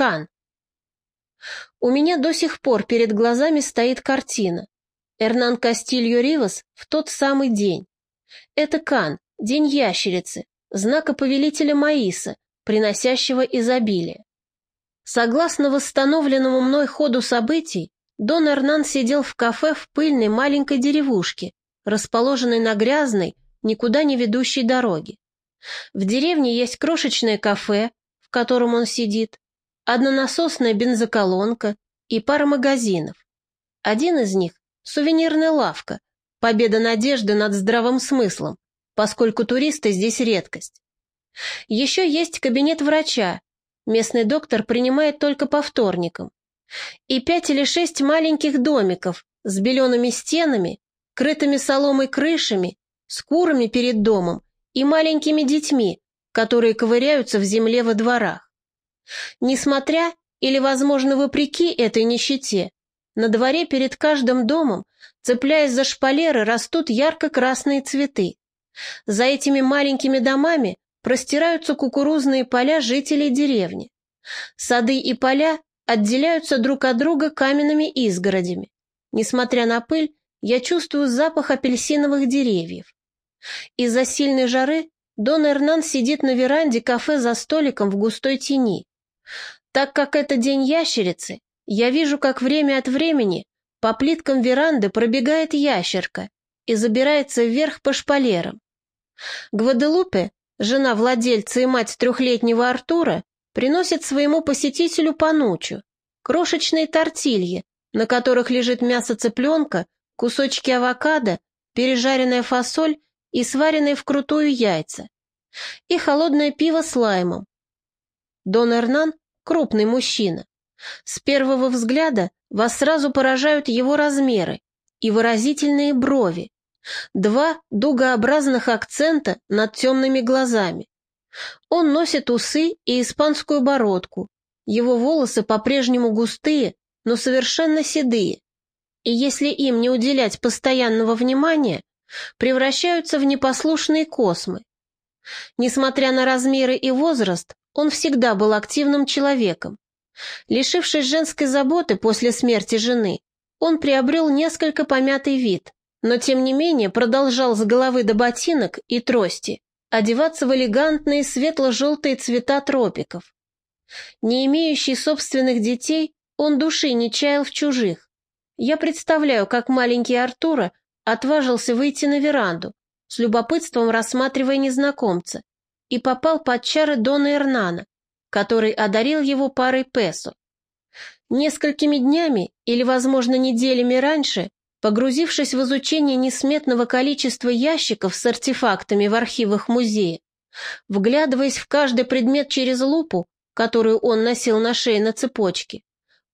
Кан. У меня до сих пор перед глазами стоит картина. Эрнан Кастильо Ривас в тот самый день. Это Кан, день ящерицы, знака повелителя Маиса, приносящего изобилие. Согласно восстановленному мной ходу событий, Дон Эрнан сидел в кафе в пыльной маленькой деревушке, расположенной на грязной, никуда не ведущей дороге. В деревне есть крошечное кафе, в котором он сидит, однонасосная бензоколонка и пара магазинов. Один из них – сувенирная лавка, победа надежды над здравым смыслом, поскольку туристы здесь редкость. Еще есть кабинет врача, местный доктор принимает только по вторникам. И пять или шесть маленьких домиков с белеными стенами, крытыми соломой крышами, с курами перед домом и маленькими детьми, которые ковыряются в земле во дворах. Несмотря или, возможно, вопреки этой нищете, на дворе перед каждым домом, цепляясь за шпалеры, растут ярко-красные цветы. За этими маленькими домами простираются кукурузные поля жителей деревни. Сады и поля отделяются друг от друга каменными изгородями. Несмотря на пыль, я чувствую запах апельсиновых деревьев. Из-за сильной жары Дон Эрнан сидит на веранде кафе за столиком в густой тени. Так как это день ящерицы, я вижу, как время от времени по плиткам веранды пробегает ящерка и забирается вверх по шпалерам. Гваделупе, жена владельца и мать трехлетнего Артура, приносит своему посетителю панучу, крошечные тортильи, на которых лежит мясо цыпленка, кусочки авокадо, пережаренная фасоль и сваренные вкрутую яйца, и холодное пиво с лаймом. Дон Эрнан крупный мужчина. С первого взгляда вас сразу поражают его размеры и выразительные брови. Два дугообразных акцента над темными глазами. Он носит усы и испанскую бородку. Его волосы по-прежнему густые, но совершенно седые. И если им не уделять постоянного внимания, превращаются в непослушные космы. Несмотря на размеры и возраст, он всегда был активным человеком. Лишившись женской заботы после смерти жены, он приобрел несколько помятый вид, но тем не менее продолжал с головы до ботинок и трости одеваться в элегантные светло-желтые цвета тропиков. Не имеющий собственных детей, он души не чаял в чужих. Я представляю, как маленький Артура отважился выйти на веранду, с любопытством рассматривая незнакомца, и попал под чары Дона Эрнана, который одарил его парой песо. Несколькими днями или, возможно, неделями раньше, погрузившись в изучение несметного количества ящиков с артефактами в архивах музея, вглядываясь в каждый предмет через лупу, которую он носил на шее на цепочке,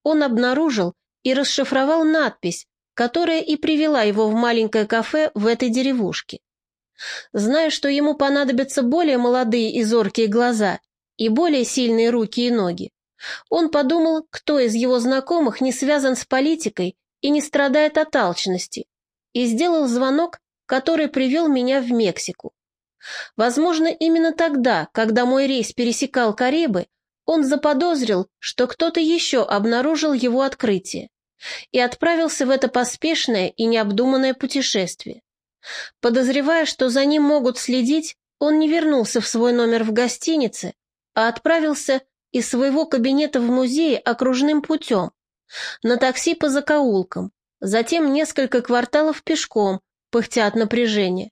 он обнаружил и расшифровал надпись, которая и привела его в маленькое кафе в этой деревушке. Зная, что ему понадобятся более молодые и зоркие глаза и более сильные руки и ноги, он подумал, кто из его знакомых не связан с политикой и не страдает от алчности, и сделал звонок, который привел меня в Мексику. Возможно, именно тогда, когда мой рейс пересекал Карибы, он заподозрил, что кто-то еще обнаружил его открытие и отправился в это поспешное и необдуманное путешествие. Подозревая, что за ним могут следить, он не вернулся в свой номер в гостинице, а отправился из своего кабинета в музее окружным путем, на такси по закоулкам, затем несколько кварталов пешком, пыхтя от напряжения,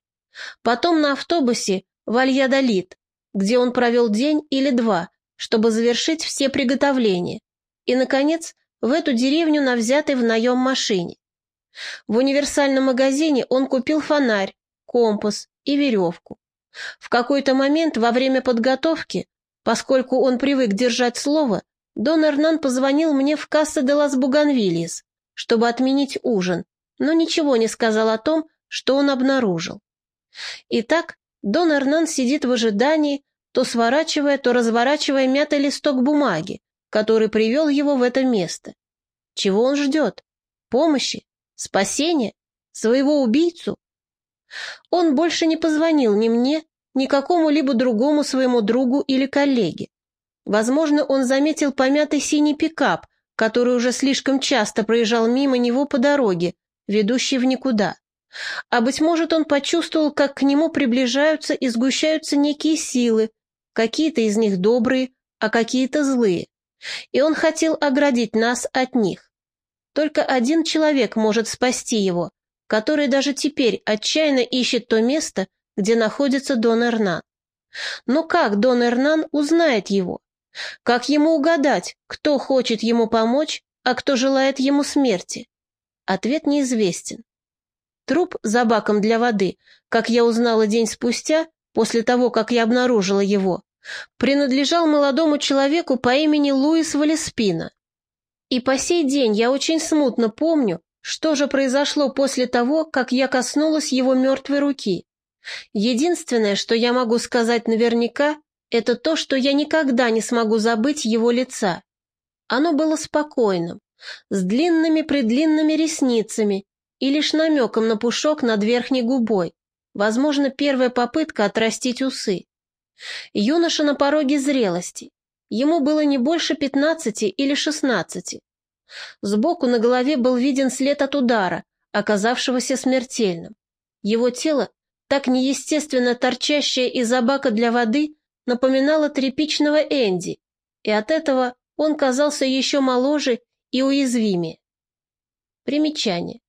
потом на автобусе в Альядолит, где он провел день или два, чтобы завершить все приготовления, и, наконец, в эту деревню на взятой в наем машине. В универсальном магазине он купил фонарь, компас и веревку. В какой-то момент во время подготовки, поскольку он привык держать слово, Дон Эрнан позвонил мне в кассе де лас Буганвильес, чтобы отменить ужин, но ничего не сказал о том, что он обнаружил. Итак, Дон Эрнан сидит в ожидании, то сворачивая, то разворачивая мятый листок бумаги, который привел его в это место. Чего он ждет? Помощи? Спасение? Своего убийцу? Он больше не позвонил ни мне, ни какому-либо другому своему другу или коллеге. Возможно, он заметил помятый синий пикап, который уже слишком часто проезжал мимо него по дороге, ведущей в никуда. А быть может, он почувствовал, как к нему приближаются и сгущаются некие силы, какие-то из них добрые, а какие-то злые. И он хотел оградить нас от них. Только один человек может спасти его, который даже теперь отчаянно ищет то место, где находится Дон Эрнан. Но как Дон Эрнан узнает его? Как ему угадать, кто хочет ему помочь, а кто желает ему смерти? Ответ неизвестен. Труп за баком для воды, как я узнала день спустя, после того, как я обнаружила его, принадлежал молодому человеку по имени Луис Валеспина. И по сей день я очень смутно помню, что же произошло после того, как я коснулась его мертвой руки. Единственное, что я могу сказать наверняка, это то, что я никогда не смогу забыть его лица. Оно было спокойным, с длинными-предлинными ресницами и лишь намеком на пушок над верхней губой, возможно, первая попытка отрастить усы. Юноша на пороге зрелости. Ему было не больше пятнадцати или шестнадцати. Сбоку на голове был виден след от удара, оказавшегося смертельным. Его тело, так неестественно торчащее из-за бака для воды, напоминало тряпичного Энди, и от этого он казался еще моложе и уязвимее. Примечание.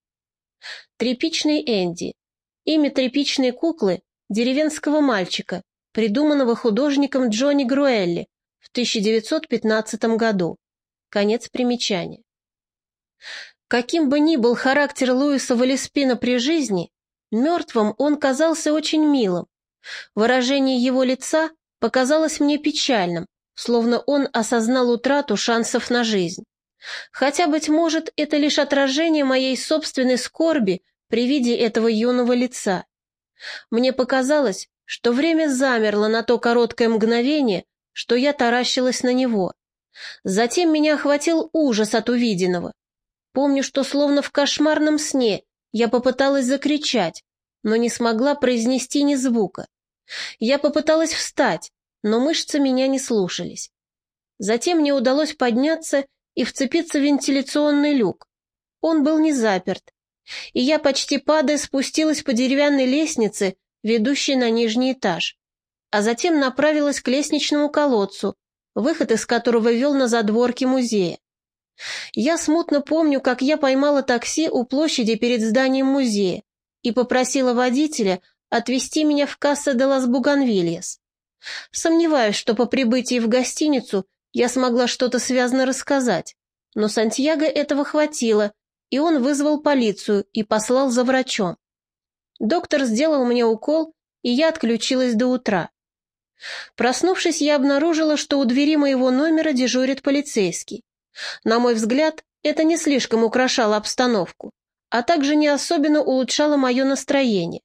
Тряпичный Энди. Имя тряпичной куклы деревенского мальчика, придуманного художником Джонни Груэлли 1915 году. Конец примечания. Каким бы ни был характер Луиса Валеспина при жизни, мертвым он казался очень милым. Выражение его лица показалось мне печальным, словно он осознал утрату шансов на жизнь. Хотя, быть может, это лишь отражение моей собственной скорби при виде этого юного лица. Мне показалось, что время замерло на то короткое мгновение, что я таращилась на него. Затем меня охватил ужас от увиденного. Помню, что словно в кошмарном сне я попыталась закричать, но не смогла произнести ни звука. Я попыталась встать, но мышцы меня не слушались. Затем мне удалось подняться и вцепиться в вентиляционный люк. Он был не заперт, и я, почти падая, спустилась по деревянной лестнице, ведущей на нижний этаж, а затем направилась к лестничному колодцу, выход из которого вел на задворки музея. Я смутно помню, как я поймала такси у площади перед зданием музея и попросила водителя отвезти меня в касса де лас Буганвильяс. Сомневаюсь, что по прибытии в гостиницу я смогла что-то связно рассказать, но Сантьяго этого хватило, и он вызвал полицию и послал за врачом. Доктор сделал мне укол, и я отключилась до утра. Проснувшись, я обнаружила, что у двери моего номера дежурит полицейский. На мой взгляд, это не слишком украшало обстановку, а также не особенно улучшало мое настроение.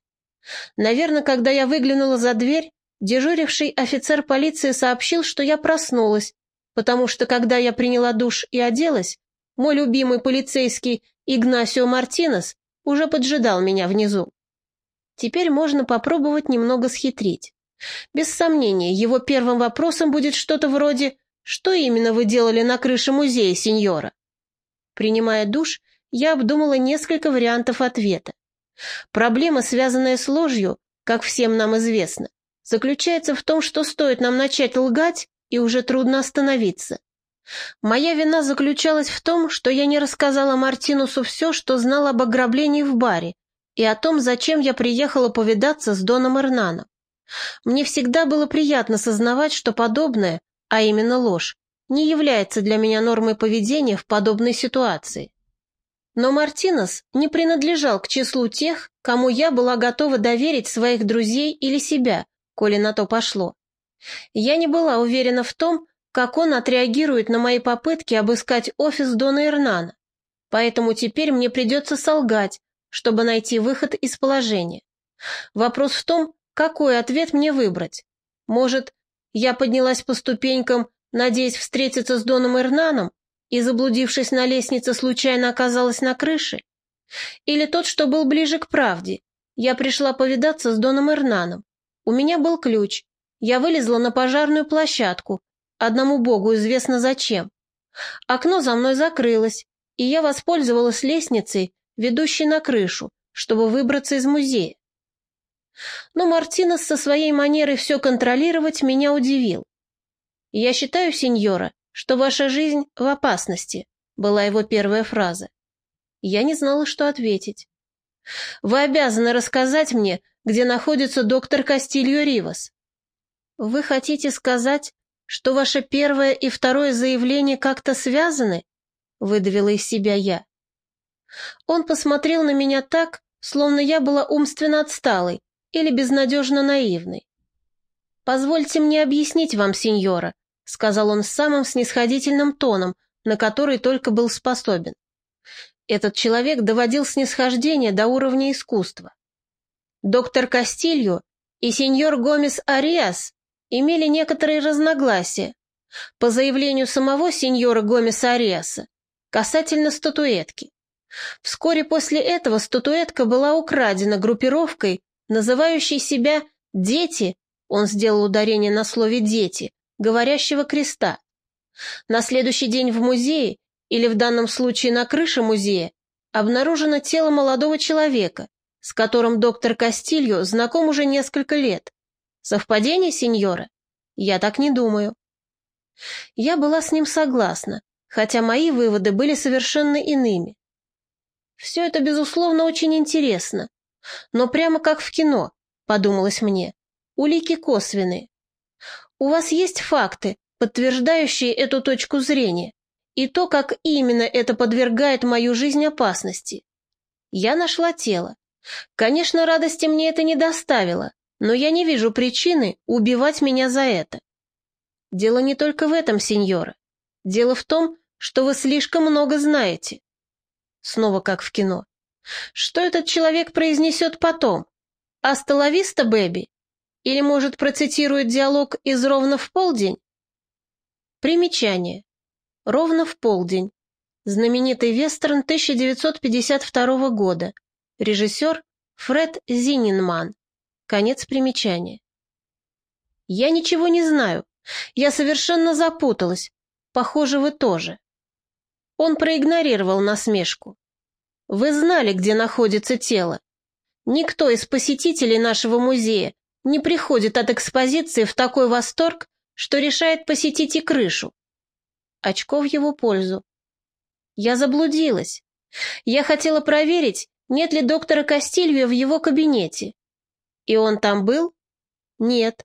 Наверное, когда я выглянула за дверь, дежуривший офицер полиции сообщил, что я проснулась, потому что когда я приняла душ и оделась, мой любимый полицейский Игнасио Мартинес уже поджидал меня внизу. Теперь можно попробовать немного схитрить. Без сомнения, его первым вопросом будет что-то вроде «Что именно вы делали на крыше музея, сеньора?» Принимая душ, я обдумала несколько вариантов ответа. Проблема, связанная с ложью, как всем нам известно, заключается в том, что стоит нам начать лгать, и уже трудно остановиться. Моя вина заключалась в том, что я не рассказала Мартинусу все, что знал об ограблении в баре, и о том, зачем я приехала повидаться с Доном Эрнаном. Мне всегда было приятно сознавать, что подобное, а именно ложь, не является для меня нормой поведения в подобной ситуации. Но Мартинес не принадлежал к числу тех, кому я была готова доверить своих друзей или себя, коли на то пошло. Я не была уверена в том, как он отреагирует на мои попытки обыскать офис Дона Эрнана, поэтому теперь мне придется солгать, чтобы найти выход из положения. Вопрос в том, какой ответ мне выбрать. Может, я поднялась по ступенькам, надеясь встретиться с Доном Эрнаном, и, заблудившись на лестнице, случайно оказалась на крыше? Или тот, что был ближе к правде? Я пришла повидаться с Доном Эрнаном. У меня был ключ, я вылезла на пожарную площадку, одному богу известно зачем. Окно за мной закрылось, и я воспользовалась лестницей, ведущей на крышу, чтобы выбраться из музея. Но Мартинес со своей манерой все контролировать меня удивил. «Я считаю, сеньора, что ваша жизнь в опасности», была его первая фраза. Я не знала, что ответить. «Вы обязаны рассказать мне, где находится доктор Кастильо Ривас». «Вы хотите сказать, что ваше первое и второе заявление как-то связаны?» выдавила из себя я. Он посмотрел на меня так, словно я была умственно отсталой или безнадежно наивной. «Позвольте мне объяснить вам, сеньора», — сказал он самым снисходительным тоном, на который только был способен. Этот человек доводил снисхождение до уровня искусства. Доктор Кастильо и сеньор Гомес Ариас имели некоторые разногласия. По заявлению самого сеньора Гомеса Ариаса, касательно статуэтки. Вскоре после этого статуэтка была украдена группировкой, называющей себя «Дети», он сделал ударение на слове «дети», говорящего креста. На следующий день в музее, или в данном случае на крыше музея, обнаружено тело молодого человека, с которым доктор Кастильо знаком уже несколько лет. Совпадение, сеньора? Я так не думаю. Я была с ним согласна, хотя мои выводы были совершенно иными. Все это, безусловно, очень интересно, но прямо как в кино, подумалось мне, улики косвенные. У вас есть факты, подтверждающие эту точку зрения, и то, как именно это подвергает мою жизнь опасности. Я нашла тело. Конечно, радости мне это не доставило, но я не вижу причины убивать меня за это. Дело не только в этом, сеньора. Дело в том, что вы слишком много знаете. Снова как в кино. Что этот человек произнесет потом? Астоловиста, Бэби? Или, может, процитирует диалог из «Ровно в полдень»? Примечание. «Ровно в полдень». Знаменитый вестерн 1952 года. Режиссер Фред Зининман. Конец примечания. Я ничего не знаю. Я совершенно запуталась. Похоже, вы тоже. Он проигнорировал насмешку. «Вы знали, где находится тело. Никто из посетителей нашего музея не приходит от экспозиции в такой восторг, что решает посетить и крышу. Очко в его пользу. Я заблудилась. Я хотела проверить, нет ли доктора Кастильо в его кабинете. И он там был? Нет.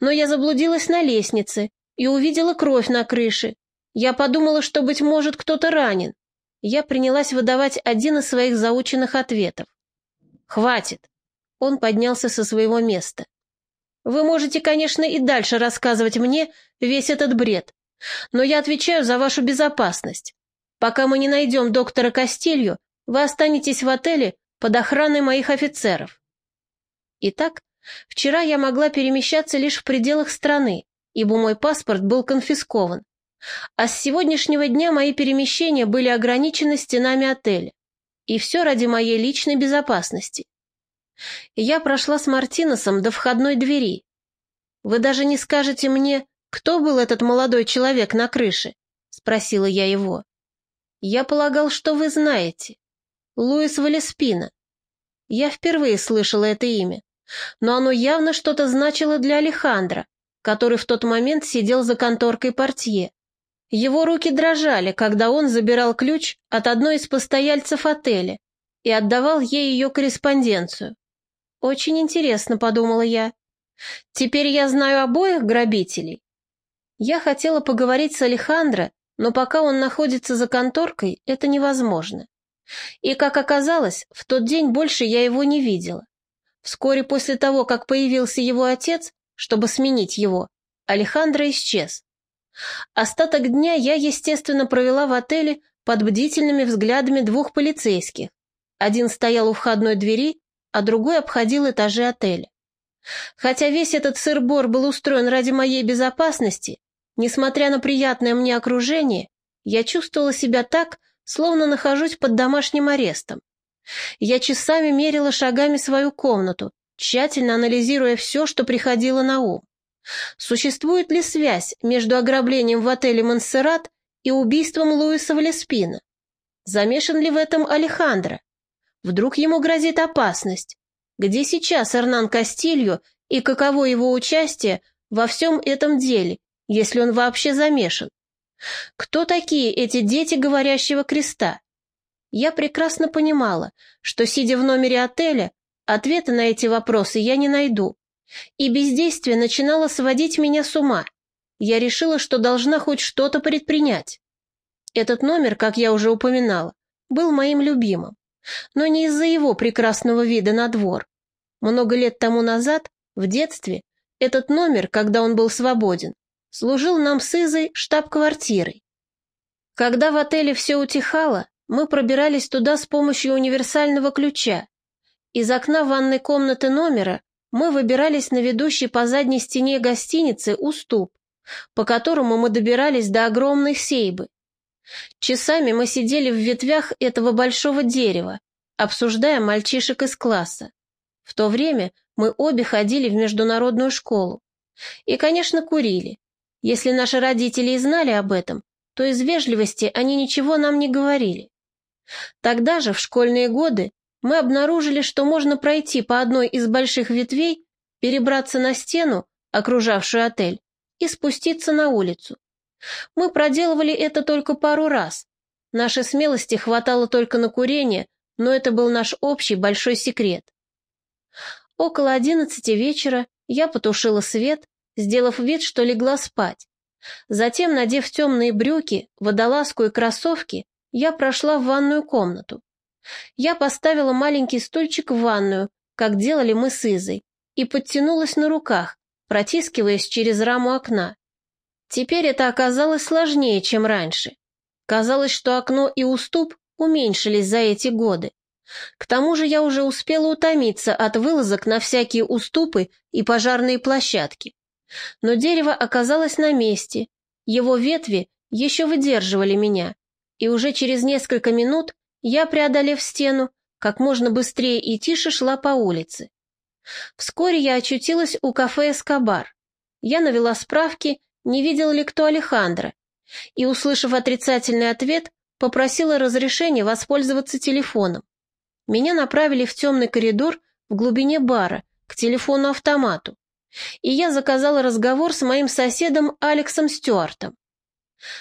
Но я заблудилась на лестнице и увидела кровь на крыше, я подумала, что, быть может, кто-то ранен. Я принялась выдавать один из своих заученных ответов. «Хватит!» Он поднялся со своего места. «Вы можете, конечно, и дальше рассказывать мне весь этот бред, но я отвечаю за вашу безопасность. Пока мы не найдем доктора Кастилью, вы останетесь в отеле под охраной моих офицеров». Итак, вчера я могла перемещаться лишь в пределах страны, ибо мой паспорт был конфискован. А с сегодняшнего дня мои перемещения были ограничены стенами отеля. И все ради моей личной безопасности. Я прошла с Мартиносом до входной двери. Вы даже не скажете мне, кто был этот молодой человек на крыше? Спросила я его. Я полагал, что вы знаете. Луис Валеспина. Я впервые слышала это имя, но оно явно что-то значило для Алехандра, который в тот момент сидел за конторкой портье. Его руки дрожали, когда он забирал ключ от одной из постояльцев отеля и отдавал ей ее корреспонденцию. «Очень интересно», — подумала я. «Теперь я знаю обоих грабителей». Я хотела поговорить с Алехандро, но пока он находится за конторкой, это невозможно. И, как оказалось, в тот день больше я его не видела. Вскоре после того, как появился его отец, чтобы сменить его, Алехандро исчез. Остаток дня я, естественно, провела в отеле под бдительными взглядами двух полицейских. Один стоял у входной двери, а другой обходил этажи отеля. Хотя весь этот сыр-бор был устроен ради моей безопасности, несмотря на приятное мне окружение, я чувствовала себя так, словно нахожусь под домашним арестом. Я часами мерила шагами свою комнату, тщательно анализируя все, что приходило на ум. Существует ли связь между ограблением в отеле «Монсеррат» и убийством Луиса Валеспина? Замешан ли в этом Алехандро? Вдруг ему грозит опасность? Где сейчас Эрнан Кастильо и каково его участие во всем этом деле, если он вообще замешан? Кто такие эти дети говорящего креста? Я прекрасно понимала, что, сидя в номере отеля, ответа на эти вопросы я не найду. И бездействие начинало сводить меня с ума. Я решила, что должна хоть что-то предпринять. Этот номер, как я уже упоминала, был моим любимым, но не из-за его прекрасного вида на двор. Много лет тому назад, в детстве, этот номер, когда он был свободен, служил нам с Изой штаб-квартирой. Когда в отеле все утихало, мы пробирались туда с помощью универсального ключа. Из окна ванной комнаты номера мы выбирались на ведущий по задней стене гостиницы уступ, по которому мы добирались до огромной сейбы. Часами мы сидели в ветвях этого большого дерева, обсуждая мальчишек из класса. В то время мы обе ходили в международную школу. И, конечно, курили. Если наши родители и знали об этом, то из вежливости они ничего нам не говорили. Тогда же, в школьные годы, мы обнаружили, что можно пройти по одной из больших ветвей, перебраться на стену, окружавшую отель, и спуститься на улицу. Мы проделывали это только пару раз. Нашей смелости хватало только на курение, но это был наш общий большой секрет. Около одиннадцати вечера я потушила свет, сделав вид, что легла спать. Затем, надев темные брюки, водолазку и кроссовки, я прошла в ванную комнату. Я поставила маленький стульчик в ванную, как делали мы с Изой, и подтянулась на руках, протискиваясь через раму окна. Теперь это оказалось сложнее, чем раньше. Казалось, что окно и уступ уменьшились за эти годы. К тому же я уже успела утомиться от вылазок на всякие уступы и пожарные площадки. Но дерево оказалось на месте, его ветви еще выдерживали меня, и уже через несколько минут я, преодолев стену, как можно быстрее и тише шла по улице. Вскоре я очутилась у кафе «Эскобар». Я навела справки не видел ли кто Алехандро, и, услышав отрицательный ответ, попросила разрешения воспользоваться телефоном. Меня направили в темный коридор в глубине бара, к телефону-автомату, и я заказала разговор с моим соседом Алексом Стюартом.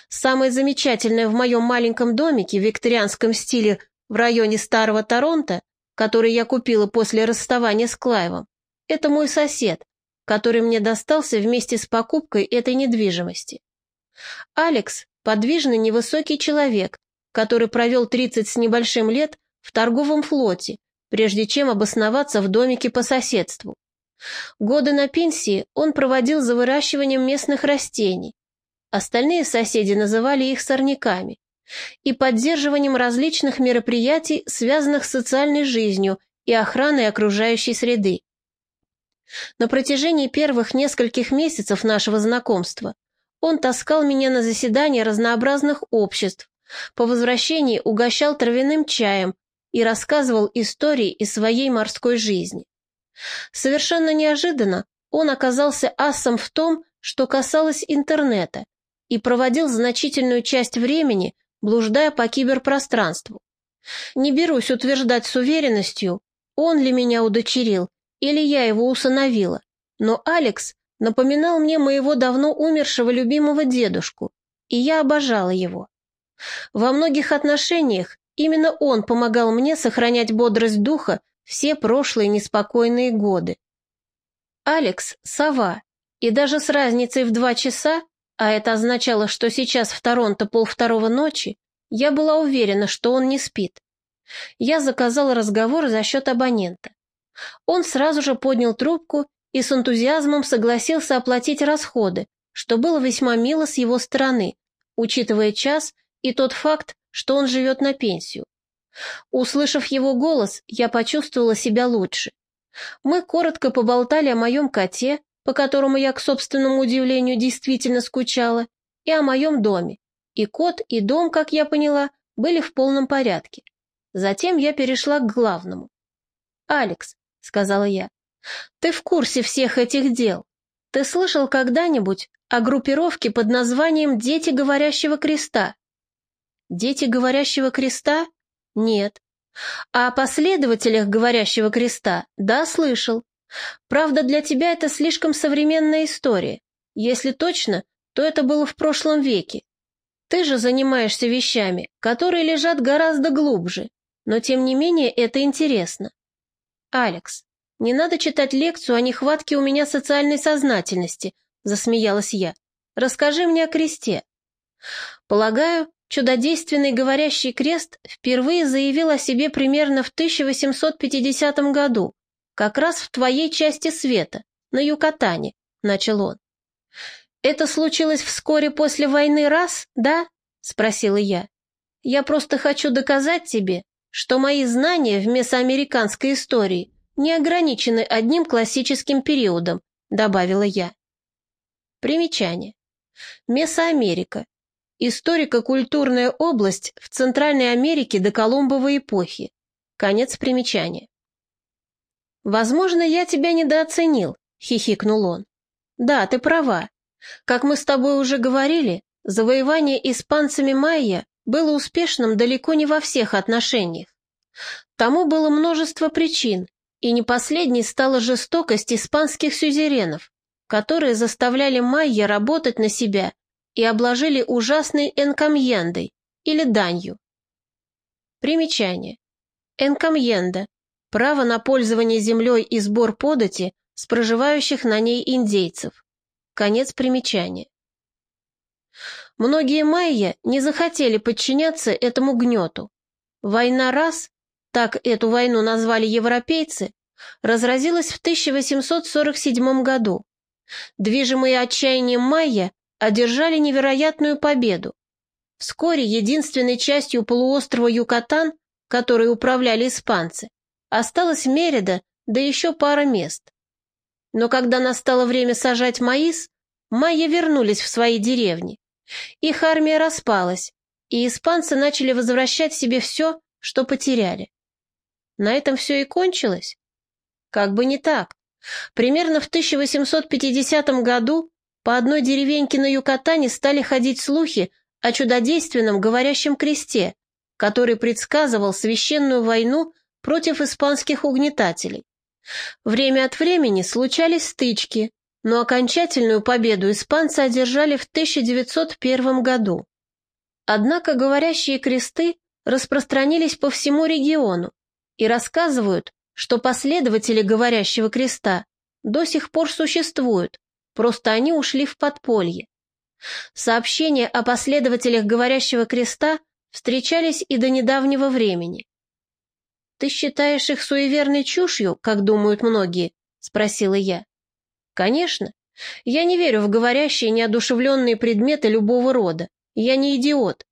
Самое замечательное в моем маленьком домике в викторианском стиле в районе Старого Торонто, который я купила после расставания с Клайвом, это мой сосед, который мне достался вместе с покупкой этой недвижимости. Алекс – подвижный невысокий человек, который провел 30 с небольшим лет в торговом флоте, прежде чем обосноваться в домике по соседству. Годы на пенсии он проводил за выращиванием местных растений. Остальные соседи называли их сорняками и поддерживанием различных мероприятий, связанных с социальной жизнью и охраной окружающей среды. На протяжении первых нескольких месяцев нашего знакомства он таскал меня на заседания разнообразных обществ, по возвращении угощал травяным чаем и рассказывал истории из своей морской жизни. Совершенно неожиданно он оказался асом в том, что касалось интернета, и проводил значительную часть времени, блуждая по киберпространству. Не берусь утверждать с уверенностью, он ли меня удочерил или я его усыновила, но Алекс напоминал мне моего давно умершего любимого дедушку, и я обожала его. Во многих отношениях именно он помогал мне сохранять бодрость духа все прошлые неспокойные годы. Алекс — сова, и даже с разницей в два часа, а это означало, что сейчас в Торонто полвторого ночи, я была уверена, что он не спит. Я заказала разговор за счет абонента. Он сразу же поднял трубку и с энтузиазмом согласился оплатить расходы, что было весьма мило с его стороны, учитывая час и тот факт, что он живет на пенсию. Услышав его голос, я почувствовала себя лучше. Мы коротко поболтали о моем коте, по которому я, к собственному удивлению, действительно скучала, и о моем доме. И кот, и дом, как я поняла, были в полном порядке. Затем я перешла к главному. «Алекс, сказала я. «Ты в курсе всех этих дел. Ты слышал когда-нибудь о группировке под названием «Дети говорящего креста»? Дети говорящего креста? Нет. А о последователях говорящего креста? Да, слышал. Правда, для тебя это слишком современная история. Если точно, то это было в прошлом веке. Ты же занимаешься вещами, которые лежат гораздо глубже, но тем не менее это интересно. Алекс, не надо читать лекцию о нехватке у меня социальной сознательности, засмеялась я. Расскажи мне о кресте. Полагаю, чудодейственный говорящий крест впервые заявил о себе примерно в 1850 году, как раз в твоей части света, на Юкатане, начал он. «Это случилось вскоре после войны раз, да?» — спросила я. «Я просто хочу доказать тебе, что мои знания в месоамериканской истории не ограничены одним классическим периодом», — добавила я. Примечание. Месоамерика. Историко-культурная область в Центральной Америке до Колумбовой эпохи. Конец примечания. «Возможно, я тебя недооценил», — хихикнул он. «Да, ты права. Как мы с тобой уже говорили, завоевание испанцами майя было успешным далеко не во всех отношениях. Тому было множество причин, и не последней стала жестокость испанских сюзеренов, которые заставляли майя работать на себя и обложили ужасной энкамьендой или данью. Примечание. Энкамьенда – право на пользование землей и сбор подати с проживающих на ней индейцев. Конец примечания. Многие майя не захотели подчиняться этому гнету. Война раз, так эту войну назвали европейцы, разразилась в 1847 году. Движимые отчаянием майя одержали невероятную победу. Вскоре единственной частью полуострова Юкатан, которой управляли испанцы, осталась Мерида, да еще пара мест. Но когда настало время сажать маис, майя вернулись в свои деревни. Их армия распалась, и испанцы начали возвращать себе все, что потеряли. На этом все и кончилось? Как бы не так. Примерно в 1850 году по одной деревеньке на Юкатане стали ходить слухи о чудодейственном говорящем кресте, который предсказывал священную войну против испанских угнетателей. Время от времени случались стычки, но окончательную победу испанцы одержали в 1901 году. Однако говорящие кресты распространились по всему региону и рассказывают, что последователи говорящего креста до сих пор существуют, просто они ушли в подполье. Сообщения о последователях говорящего креста встречались и до недавнего времени. «Ты считаешь их суеверной чушью, как думают многие?» — спросила я. «Конечно. Я не верю в говорящие неодушевленные предметы любого рода. Я не идиот.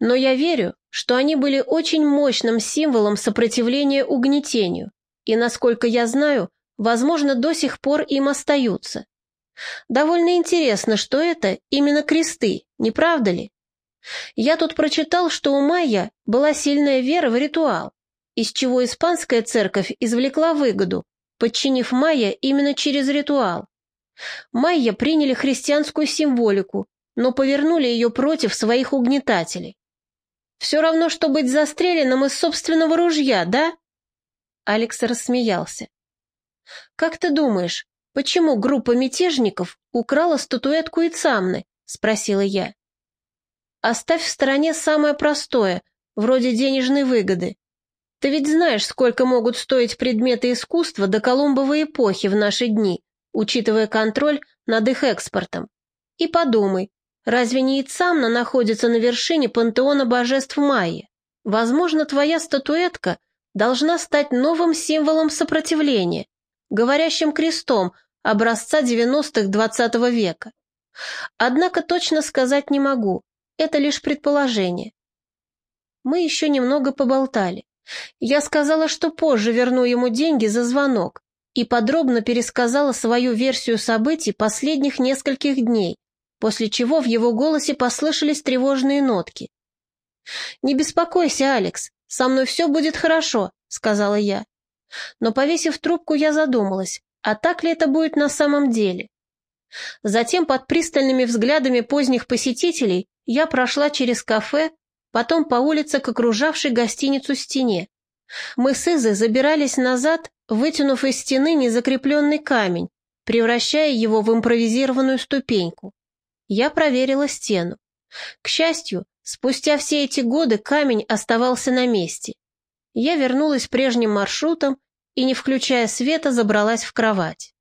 Но я верю, что они были очень мощным символом сопротивления угнетению, и, насколько я знаю, возможно, до сих пор им остаются. Довольно интересно, что это именно кресты, не правда ли? Я тут прочитал, что у майя была сильная вера в ритуал из чего испанская церковь извлекла выгоду, подчинив майя именно через ритуал. Майя приняли христианскую символику, но повернули ее против своих угнетателей. «Все равно, что быть застреленным из собственного ружья, да?» Алекс рассмеялся. «Как ты думаешь, почему группа мятежников украла статуэтку Ицамны?» — спросила я. «Оставь в стороне самое простое, вроде денежной выгоды. Ты ведь знаешь, сколько могут стоить предметы искусства до Колумбовой эпохи в наши дни, учитывая контроль над их экспортом. И подумай, разве не Ицамна находится на вершине пантеона божеств Майя? Возможно, твоя статуэтка должна стать новым символом сопротивления, говорящим крестом образца 90-х XX века. Однако точно сказать не могу, это лишь предположение. Мы еще немного поболтали. Я сказала, что позже верну ему деньги за звонок и подробно пересказала свою версию событий последних нескольких дней, после чего в его голосе послышались тревожные нотки. «Не беспокойся, Алекс, со мной все будет хорошо», — сказала я. Но, повесив трубку, я задумалась, а так ли это будет на самом деле? Затем под пристальными взглядами поздних посетителей я прошла через кафе, потом по улице к окружавшей гостиницу стене. Мы с Изой забирались назад, вытянув из стены незакрепленный камень, превращая его в импровизированную ступеньку. Я проверила стену. К счастью, спустя все эти годы камень оставался на месте. Я вернулась прежним маршрутом и, не включая света, забралась в кровать.